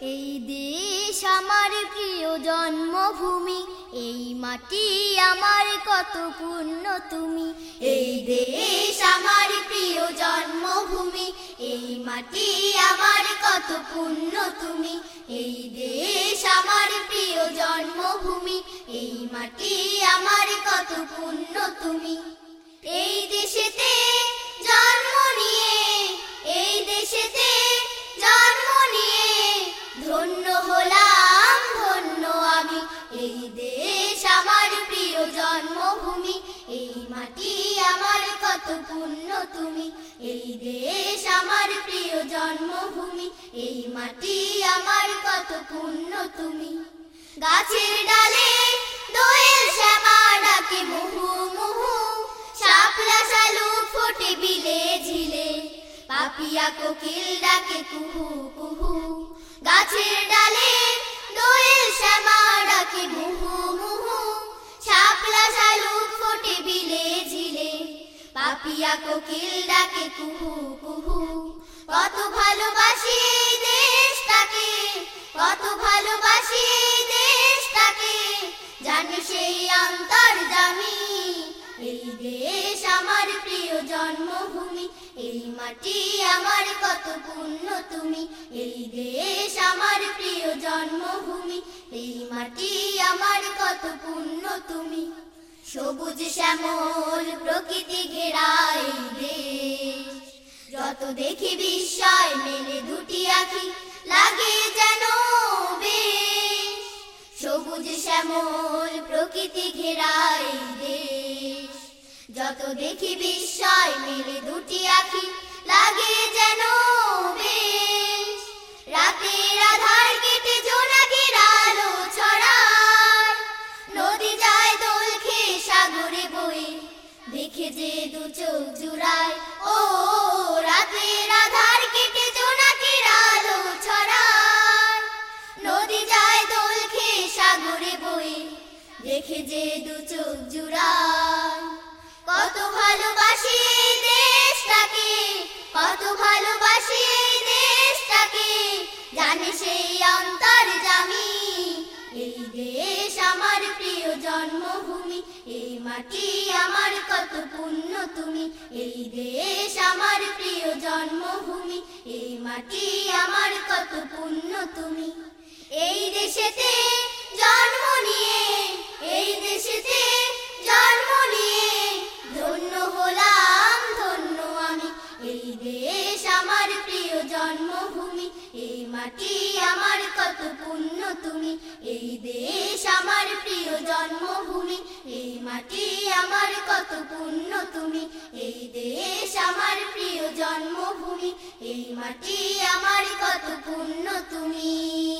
এই দেশ আমার প্রিয় জন্মভূমি, এই মাটি আমার কত পূর্ণ তুমি। এই দেশ আমার প্রিয় জন্মভূমি, এই মাটি আমার কত পূর্ণ তুমি। এই দেশ আমার প্রিয় জন্মভূমি, এই মাটি আমার কত পূর্ণ তুমি। এই দেশেতে কত পূর্ণ তুমি। এই দেশ আমার প্রিয় জন্মভূমি, এই মাটি আমার কত পূর্ণ তুমি। গাছের ডালে দোয়েল শ্যামা ডাকে মুহু মুহু, শাপলা শালুক ফোটে বিলে ঝিলে। পাপিয়া কোকিল ডাকে কুহু কুহু, গাছের ডালে দোয়েল শ্যামা পাপিয়া কোকিল ডাকে, কুহু কুহু। কত ভালোবাসি দেশটাকে, কত ভালোবাসি দেশটাকে। জানি সেই অন্তর জামি এই দেশ আমার প্রিয় জন্মভূমি, এই মাটি আমার কত পূর্ণ তুমি। এই দেশ আমার প্রিয় জন্মভূমি, এই মাটি আমার কত পূর্ণ তুমি। সবুজ শ্যামল প্রকৃতি ঘেরাই যত দেখি বিস্ময়, মেলে দুটি আঁকি লাগে যেন সবুজ শ্যামল প্রকৃতি ঘেরাই যত দেখি যে দু চোখ জুড়ায়। ও রাতের আধার কেটে জোনাকির আলো ছড়ায়। নদী যায় দোল খেয়ে সাগরে বয়ে, দেখে যে দু চোখ জুড়ায়। কত ভালোবাসি দেশটাকে, কত ভালোবাসি দেশটাকে, জানে সেই অন্তর জামি। এই দেশ আমার প্রিয় জন্মভূমি, এই মাটি আমার কত তুমি, এই দেশ আমার প্রিয় জন্মভূমি, এই মাটি আমার কত পুণ্য তুমি। এই দেশেতে জন্ম নিয়ে, এই দেশেতে জন্ম নিয়ে ধন্য হলাম, ধন্য আমি। এই দেশ আমার প্রিয় জন্মভূমি, এই মাটি আমার কত পুণ্য তুমি। এই দেশ আমার প্রিয় জন্মভূমি মাটি আমার কত পুণ্য তুমি? এই দেশ আমার প্রিয় জন্মভূমি, এই মাটি আমার কত পুণ্য তুমি?